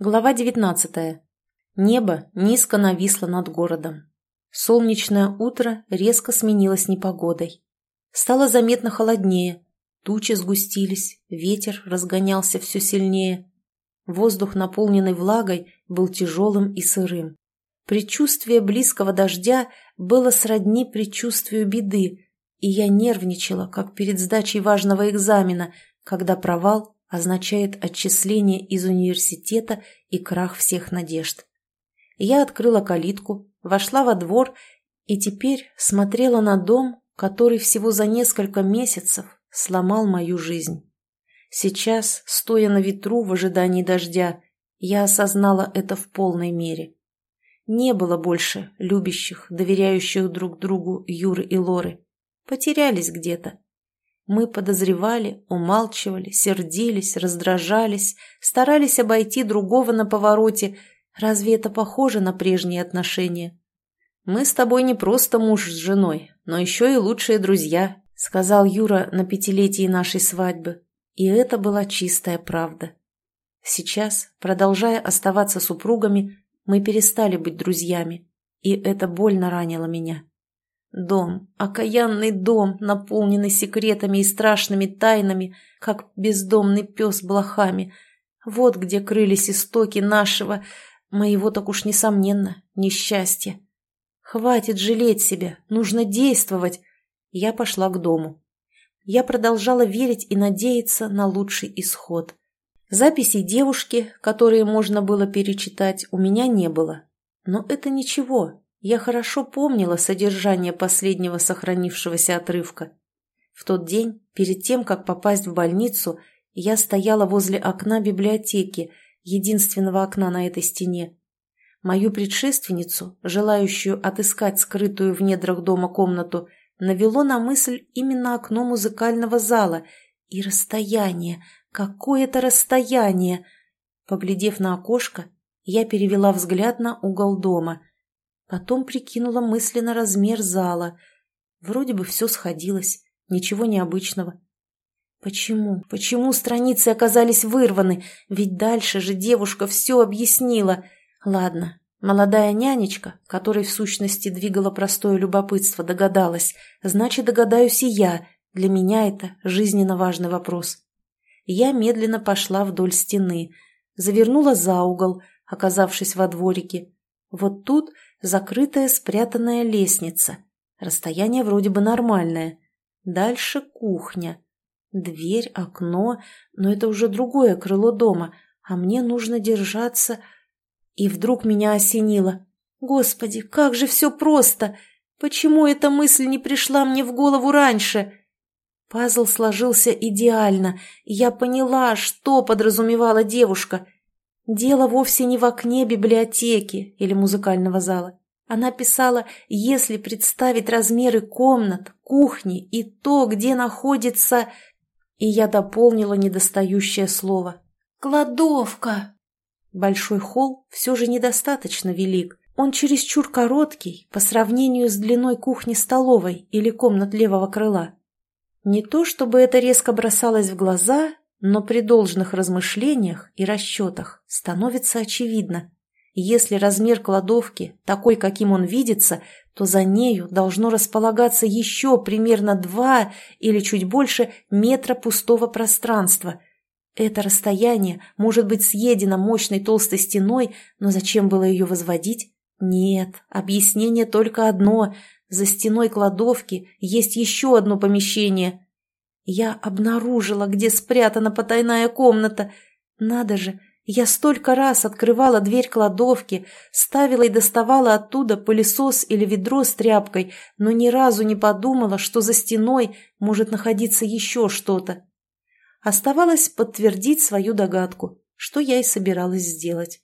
Глава 19. Небо низко нависло над городом. Солнечное утро резко сменилось непогодой. Стало заметно холоднее, тучи сгустились, ветер разгонялся все сильнее. Воздух, наполненный влагой, был тяжелым и сырым. Предчувствие близкого дождя было сродни предчувствию беды, и я нервничала, как перед сдачей важного экзамена, когда провал означает отчисление из университета и крах всех надежд. Я открыла калитку, вошла во двор и теперь смотрела на дом, который всего за несколько месяцев сломал мою жизнь. Сейчас, стоя на ветру в ожидании дождя, я осознала это в полной мере. Не было больше любящих, доверяющих друг другу Юры и Лоры. Потерялись где-то. Мы подозревали, умалчивали, сердились, раздражались, старались обойти другого на повороте. Разве это похоже на прежние отношения? «Мы с тобой не просто муж с женой, но еще и лучшие друзья», сказал Юра на пятилетии нашей свадьбы. И это была чистая правда. Сейчас, продолжая оставаться супругами, мы перестали быть друзьями, и это больно ранило меня. Дом, окаянный дом, наполненный секретами и страшными тайнами, как бездомный пес блохами. Вот где крылись истоки нашего, моего так уж несомненно, несчастья. Хватит жалеть себя, нужно действовать. Я пошла к дому. Я продолжала верить и надеяться на лучший исход. Записей девушки, которые можно было перечитать, у меня не было. Но это ничего, я хорошо помнила содержание последнего сохранившегося отрывка. В тот день, перед тем, как попасть в больницу, я стояла возле окна библиотеки, единственного окна на этой стене. Мою предшественницу, желающую отыскать скрытую в недрах дома комнату, навело на мысль именно окно музыкального зала и расстояние, какое-то расстояние. Поглядев на окошко, я перевела взгляд на угол дома – Потом прикинула мысленно размер зала. Вроде бы все сходилось, ничего необычного. Почему? Почему страницы оказались вырваны? Ведь дальше же девушка все объяснила. Ладно, молодая нянечка, которой в сущности двигало простое любопытство, догадалась. Значит, догадаюсь и я. Для меня это жизненно важный вопрос. Я медленно пошла вдоль стены, завернула за угол, оказавшись во дворике. Вот тут закрытая спрятанная лестница. Расстояние вроде бы нормальное. Дальше кухня. Дверь, окно, но это уже другое крыло дома, а мне нужно держаться... И вдруг меня осенило. Господи, как же все просто! Почему эта мысль не пришла мне в голову раньше? Пазл сложился идеально, и я поняла, что подразумевала девушка — Дело вовсе не в окне библиотеки или музыкального зала. Она писала, если представить размеры комнат, кухни и то, где находится... И я дополнила недостающее слово. «Кладовка!» Большой холл все же недостаточно велик. Он чересчур короткий по сравнению с длиной кухни-столовой или комнат левого крыла. Не то чтобы это резко бросалось в глаза, но при должных размышлениях и расчетах становится очевидно. Если размер кладовки такой, каким он видится, то за нею должно располагаться еще примерно два или чуть больше метра пустого пространства. Это расстояние может быть съедено мощной толстой стеной, но зачем было ее возводить? Нет, объяснение только одно. За стеной кладовки есть еще одно помещение – я обнаружила, где спрятана потайная комната. Надо же, я столько раз открывала дверь кладовки, ставила и доставала оттуда пылесос или ведро с тряпкой, но ни разу не подумала, что за стеной может находиться еще что-то. Оставалось подтвердить свою догадку, что я и собиралась сделать.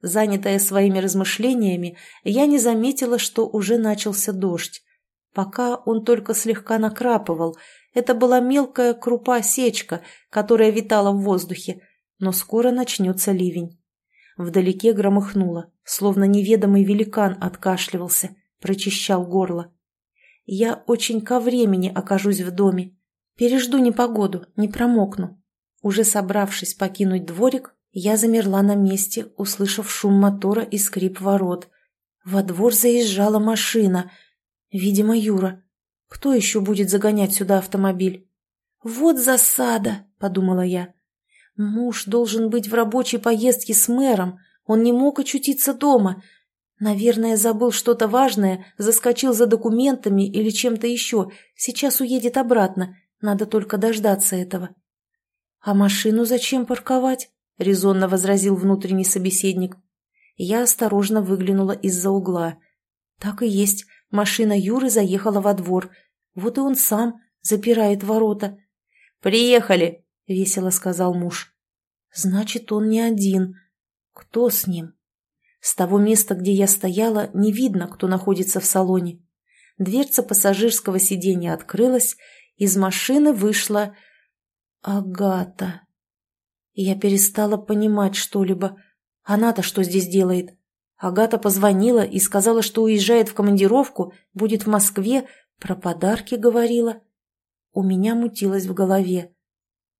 Занятая своими размышлениями, я не заметила, что уже начался дождь. Пока он только слегка накрапывал, это была мелкая крупа-сечка, которая витала в воздухе, но скоро начнется ливень. Вдалеке громыхнуло, словно неведомый великан откашливался, прочищал горло. Я очень ко времени окажусь в доме. Пережду непогоду, не промокну. Уже собравшись покинуть дворик, Я замерла на месте, услышав шум мотора и скрип ворот. Во двор заезжала машина. Видимо, Юра. Кто еще будет загонять сюда автомобиль? «Вот засада!» — подумала я. «Муж должен быть в рабочей поездке с мэром. Он не мог очутиться дома. Наверное, забыл что-то важное, заскочил за документами или чем-то еще. Сейчас уедет обратно. Надо только дождаться этого». «А машину зачем парковать?» — резонно возразил внутренний собеседник. Я осторожно выглянула из-за угла. Так и есть, машина Юры заехала во двор. Вот и он сам запирает ворота. «Приехали!» — весело сказал муж. «Значит, он не один. Кто с ним?» С того места, где я стояла, не видно, кто находится в салоне. Дверца пассажирского сиденья открылась, из машины вышла Агата. Я перестала понимать что-либо. Она-то что здесь делает? Агата позвонила и сказала, что уезжает в командировку, будет в Москве, про подарки говорила. У меня мутилось в голове.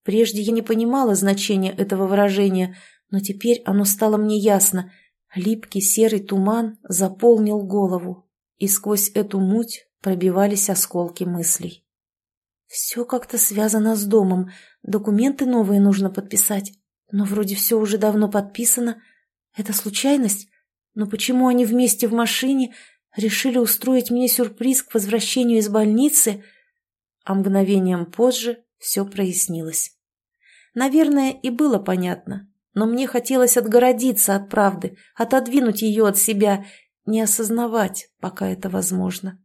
Прежде я не понимала значения этого выражения, но теперь оно стало мне ясно. Липкий серый туман заполнил голову, и сквозь эту муть пробивались осколки мыслей. Все как-то связано с домом, Документы новые нужно подписать. Но вроде все уже давно подписано. Это случайность? Но почему они вместе в машине решили устроить мне сюрприз к возвращению из больницы? А мгновением позже все прояснилось. Наверное, и было понятно. Но мне хотелось отгородиться от правды, отодвинуть ее от себя, не осознавать, пока это возможно.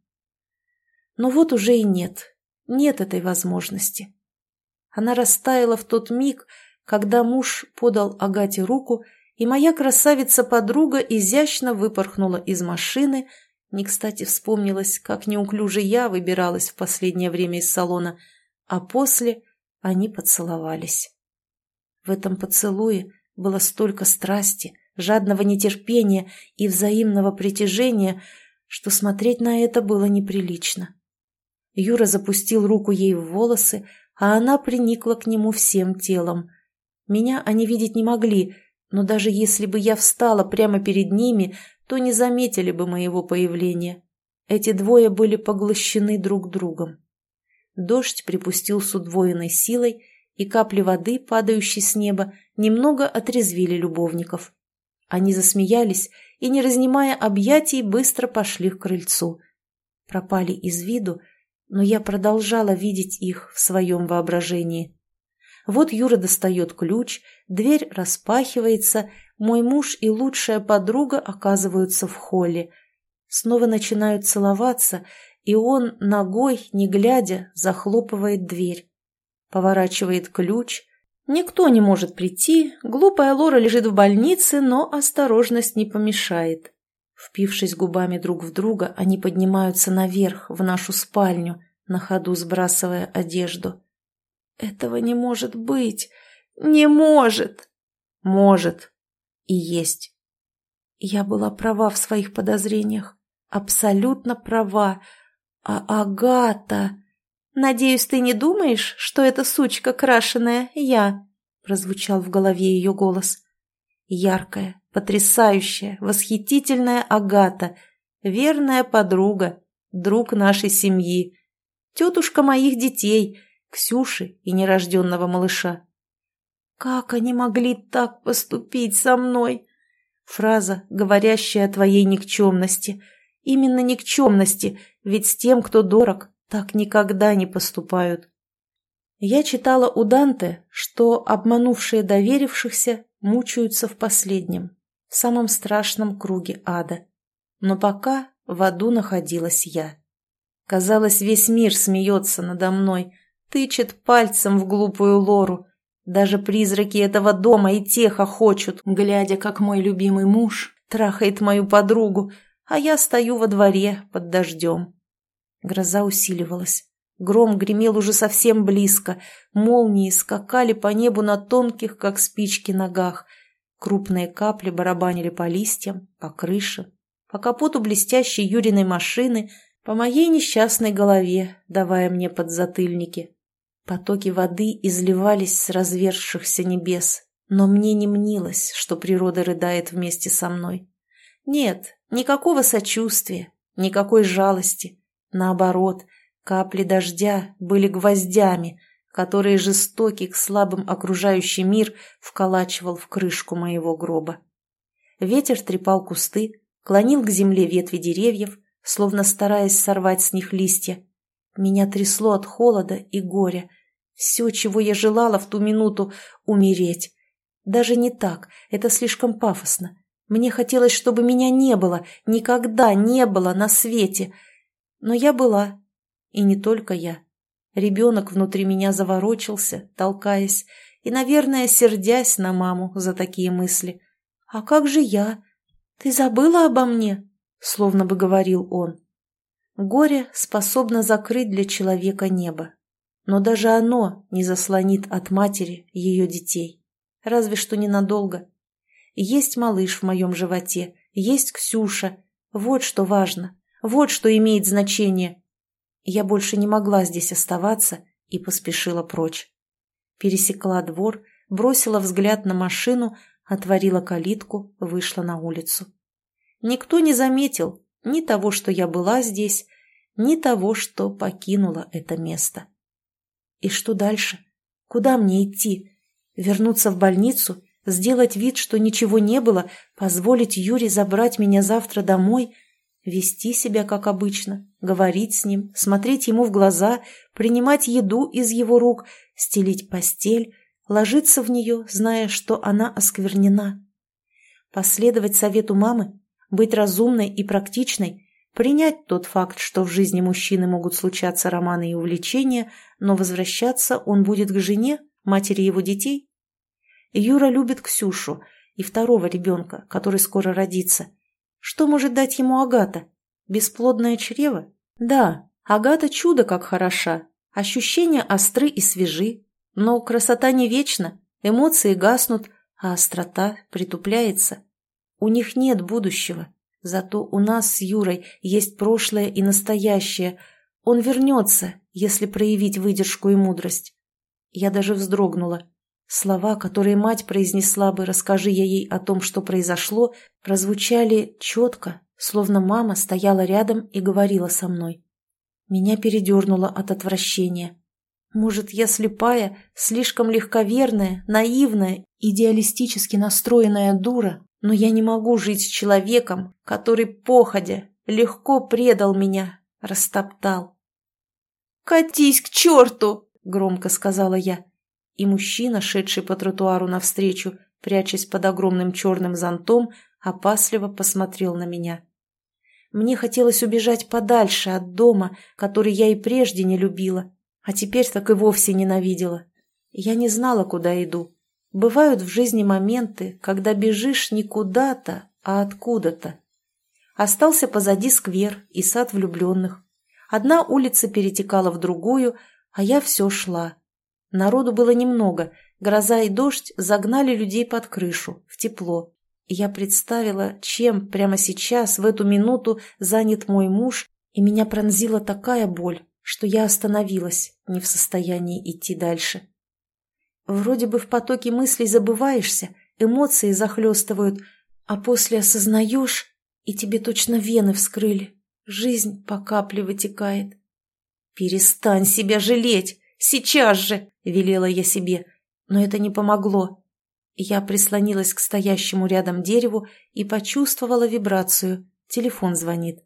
Но вот уже и нет. Нет этой возможности. Она растаяла в тот миг, когда муж подал Агате руку, и моя красавица-подруга изящно выпорхнула из машины. Не кстати вспомнилось, как неуклюже я выбиралась в последнее время из салона, а после они поцеловались. В этом поцелуе было столько страсти, жадного нетерпения и взаимного притяжения, что смотреть на это было неприлично. Юра запустил руку ей в волосы, а она приникла к нему всем телом. Меня они видеть не могли, но даже если бы я встала прямо перед ними, то не заметили бы моего появления. Эти двое были поглощены друг другом. Дождь припустил с удвоенной силой, и капли воды, падающие с неба, немного отрезвили любовников. Они засмеялись и, не разнимая объятий, быстро пошли к крыльцу. Пропали из виду, но я продолжала видеть их в своем воображении. Вот Юра достает ключ, дверь распахивается, мой муж и лучшая подруга оказываются в холле. Снова начинают целоваться, и он, ногой, не глядя, захлопывает дверь. Поворачивает ключ. Никто не может прийти, глупая Лора лежит в больнице, но осторожность не помешает. Впившись губами друг в друга, они поднимаются наверх, в нашу спальню, на ходу сбрасывая одежду. «Этого не может быть! Не может!» «Может!» «И есть!» Я была права в своих подозрениях. Абсолютно права. А Агата... «Надеюсь, ты не думаешь, что эта сучка крашеная я?» прозвучал в голове ее голос. Яркая, Потрясающая, восхитительная Агата, верная подруга, друг нашей семьи, тетушка моих детей, Ксюши и нерожденного малыша. «Как они могли так поступить со мной?» Фраза, говорящая о твоей никчемности. Именно никчемности, ведь с тем, кто дорог, так никогда не поступают. Я читала у Данте, что обманувшие доверившихся мучаются в последнем в самом страшном круге ада. Но пока в аду находилась я. Казалось, весь мир смеется надо мной, тычет пальцем в глупую лору. Даже призраки этого дома и те хохочут, глядя, как мой любимый муж трахает мою подругу, а я стою во дворе под дождем. Гроза усиливалась. Гром гремел уже совсем близко, молнии скакали по небу на тонких, как спички, ногах — Крупные капли барабанили по листьям, по крыше, по капоту блестящей Юриной машины, по моей несчастной голове, давая мне подзатыльники. Потоки воды изливались с разверзшихся небес, Но мне не мнилось, что природа рыдает вместе со мной. Нет, никакого сочувствия, никакой жалости. Наоборот, капли дождя были гвоздями, которые жестокий к слабым окружающий мир вколачивал в крышку моего гроба. Ветер трепал кусты, клонил к земле ветви деревьев, словно стараясь сорвать с них листья. Меня трясло от холода и горя. Все, чего я желала в ту минуту — умереть. Даже не так, это слишком пафосно. Мне хотелось, чтобы меня не было, никогда не было на свете. Но я была. И не только я. Ребенок внутри меня заворочился, толкаясь, и, наверное, сердясь на маму за такие мысли. «А как же я? Ты забыла обо мне?» Словно бы говорил он. Горе способно закрыть для человека небо. Но даже оно не заслонит от матери ее детей. Разве что ненадолго. Есть малыш в моем животе, есть Ксюша. Вот что важно, вот что имеет значение. Я больше не могла здесь оставаться и поспешила прочь. Пересекла двор, бросила взгляд на машину, отворила калитку, вышла на улицу. Никто не заметил ни того, что я была здесь, ни того, что покинула это место. И что дальше? Куда мне идти? Вернуться в больницу сделать вид, что ничего не было, позволить Юре забрать меня завтра домой, вести себя как обычно, говорить с ним, смотреть ему в глаза, принимать еду из его рук, стелить постель, ложиться в нее, зная, что она осквернена. Последовать совету мамы, быть разумной и практичной, принять тот факт, что в жизни мужчины могут случаться романы и увлечения, но возвращаться он будет к жене, матери его детей, Юра любит Ксюшу и второго ребенка, который скоро родится. Что может дать ему Агата? Бесплодное чрево? Да, Агата чудо как хороша. Ощущения остры и свежи. Но красота не вечна, эмоции гаснут, а острота притупляется. У них нет будущего. Зато у нас с Юрой есть прошлое и настоящее. Он вернется, если проявить выдержку и мудрость. Я даже вздрогнула. Слова, которые мать произнесла бы, расскажи я ей о том, что произошло, прозвучали четко, словно мама стояла рядом и говорила со мной. Меня передернуло от отвращения. Может, я слепая, слишком легковерная, наивная, идеалистически настроенная дура, но я не могу жить с человеком, который, походя, легко предал меня, растоптал. «Катись к черту!» — громко сказала я и мужчина, шедший по тротуару навстречу, прячась под огромным черным зонтом, опасливо посмотрел на меня. Мне хотелось убежать подальше от дома, который я и прежде не любила, а теперь так и вовсе ненавидела. Я не знала, куда иду. Бывают в жизни моменты, когда бежишь не куда-то, а откуда-то. Остался позади сквер и сад влюбленных. Одна улица перетекала в другую, а я все шла. Народу было немного, гроза и дождь загнали людей под крышу, в тепло. я представила, чем прямо сейчас, в эту минуту, занят мой муж, и меня пронзила такая боль, что я остановилась, не в состоянии идти дальше. Вроде бы в потоке мыслей забываешься, эмоции захлестывают, а после осознаешь, и тебе точно вены вскрыли. Жизнь по капле вытекает. «Перестань себя жалеть! Сейчас же!» — велела я себе, но это не помогло. Я прислонилась к стоящему рядом дереву и почувствовала вибрацию. Телефон звонит.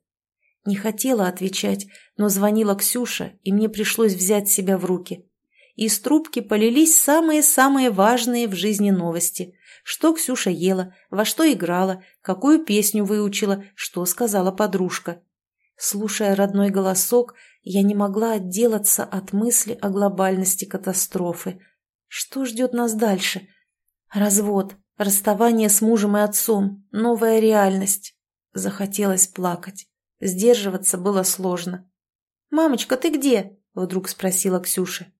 Не хотела отвечать, но звонила Ксюша, и мне пришлось взять себя в руки. Из трубки полились самые-самые важные в жизни новости. Что Ксюша ела, во что играла, какую песню выучила, что сказала подружка. Слушая родной голосок, я не могла отделаться от мысли о глобальности катастрофы. Что ждет нас дальше? Развод, расставание с мужем и отцом, новая реальность. Захотелось плакать. Сдерживаться было сложно. «Мамочка, ты где?» — вдруг спросила Ксюша.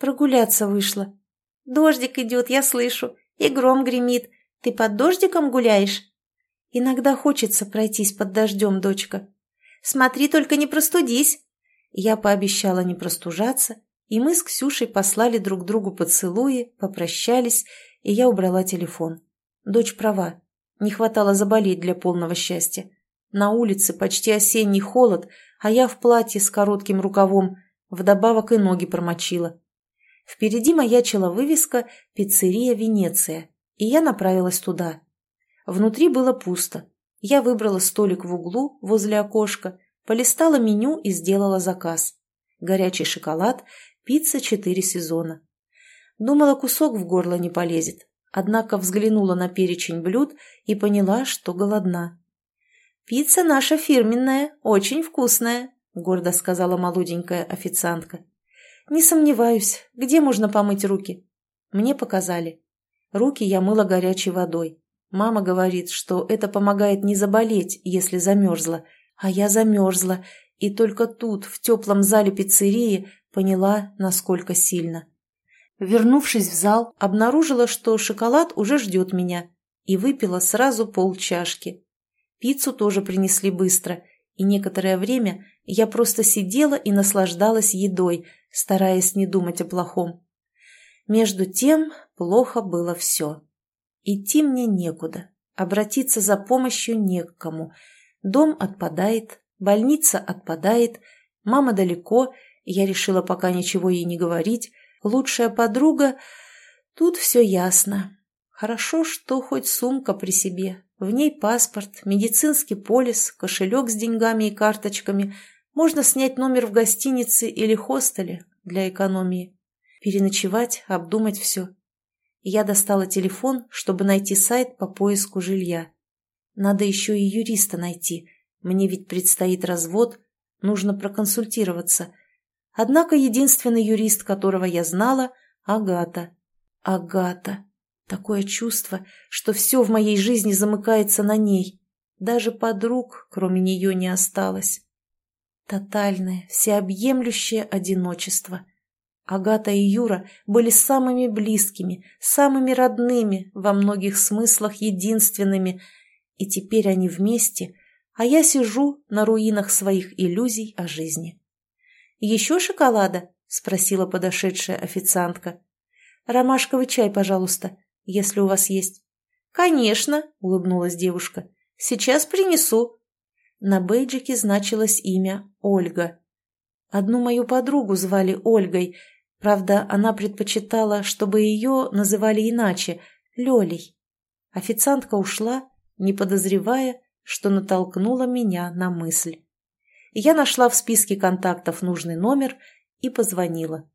«Прогуляться вышла». «Дождик идет, я слышу, и гром гремит. Ты под дождиком гуляешь?» «Иногда хочется пройтись под дождем, дочка». «Смотри, только не простудись», я пообещала не простужаться, и мы с Ксюшей послали друг другу поцелуи, попрощались и я убрала телефон. Дочь права. Не хватало заболеть для полного счастья. На улице почти осенний холод, а я в платье с коротким рукавом, вдобавок и ноги промочила. Впереди маячила вывеска «Пиццерия Венеция», и я направилась туда. Внутри было пусто. Я выбрала столик в углу возле окошка, полистала меню и сделала заказ. Горячий шоколад, пицца четыре сезона. Думала, кусок в горло не полезет, однако взглянула на перечень блюд и поняла, что голодна. «Пицца наша фирменная, очень вкусная», — гордо сказала молоденькая официантка. «Не сомневаюсь. Где можно помыть руки?» Мне показали. Руки я мыла горячей водой. Мама говорит, что это помогает не заболеть, если замерзла. А я замерзла, и только тут, в теплом зале пиццерии, поняла, насколько сильно. Вернувшись в зал, обнаружила, что шоколад уже ждет меня, и выпила сразу полчашки. Пиццу тоже принесли быстро, и некоторое время я просто сидела и наслаждалась едой, стараясь не думать о плохом. Между тем плохо было все. Идти мне некуда, обратиться за помощью не к кому. Дом отпадает, больница отпадает, мама далеко, я решила пока ничего ей не говорить, лучшая подруга... Тут все ясно. Хорошо, что хоть сумка при себе, в ней паспорт, медицинский полис, кошелек с деньгами и карточками. Можно снять номер в гостинице или хостеле для экономии. Переночевать, обдумать все. Я достала телефон, чтобы найти сайт по поиску жилья. Надо еще и юриста найти. Мне ведь предстоит развод, нужно проконсультироваться. Однако единственный юрист, которого я знала – Агата. Агата. Такое чувство, что все в моей жизни замыкается на ней. Даже подруг, кроме нее, не осталось. Тотальное, всеобъемлющее одиночество. Агата и Юра были самыми близкими, самыми родными, во многих смыслах единственными, и теперь они вместе, а я сижу на руинах своих иллюзий о жизни. «Еще шоколада?» – спросила подошедшая официантка. «Ромашковый чай, пожалуйста», если у вас есть». «Конечно», — улыбнулась девушка. «Сейчас принесу». На бейджике значилось имя Ольга. Одну мою подругу звали Ольгой, правда, она предпочитала, чтобы ее называли иначе — Лелей. Официантка ушла, не подозревая, что натолкнула меня на мысль. Я нашла в списке контактов нужный номер и позвонила.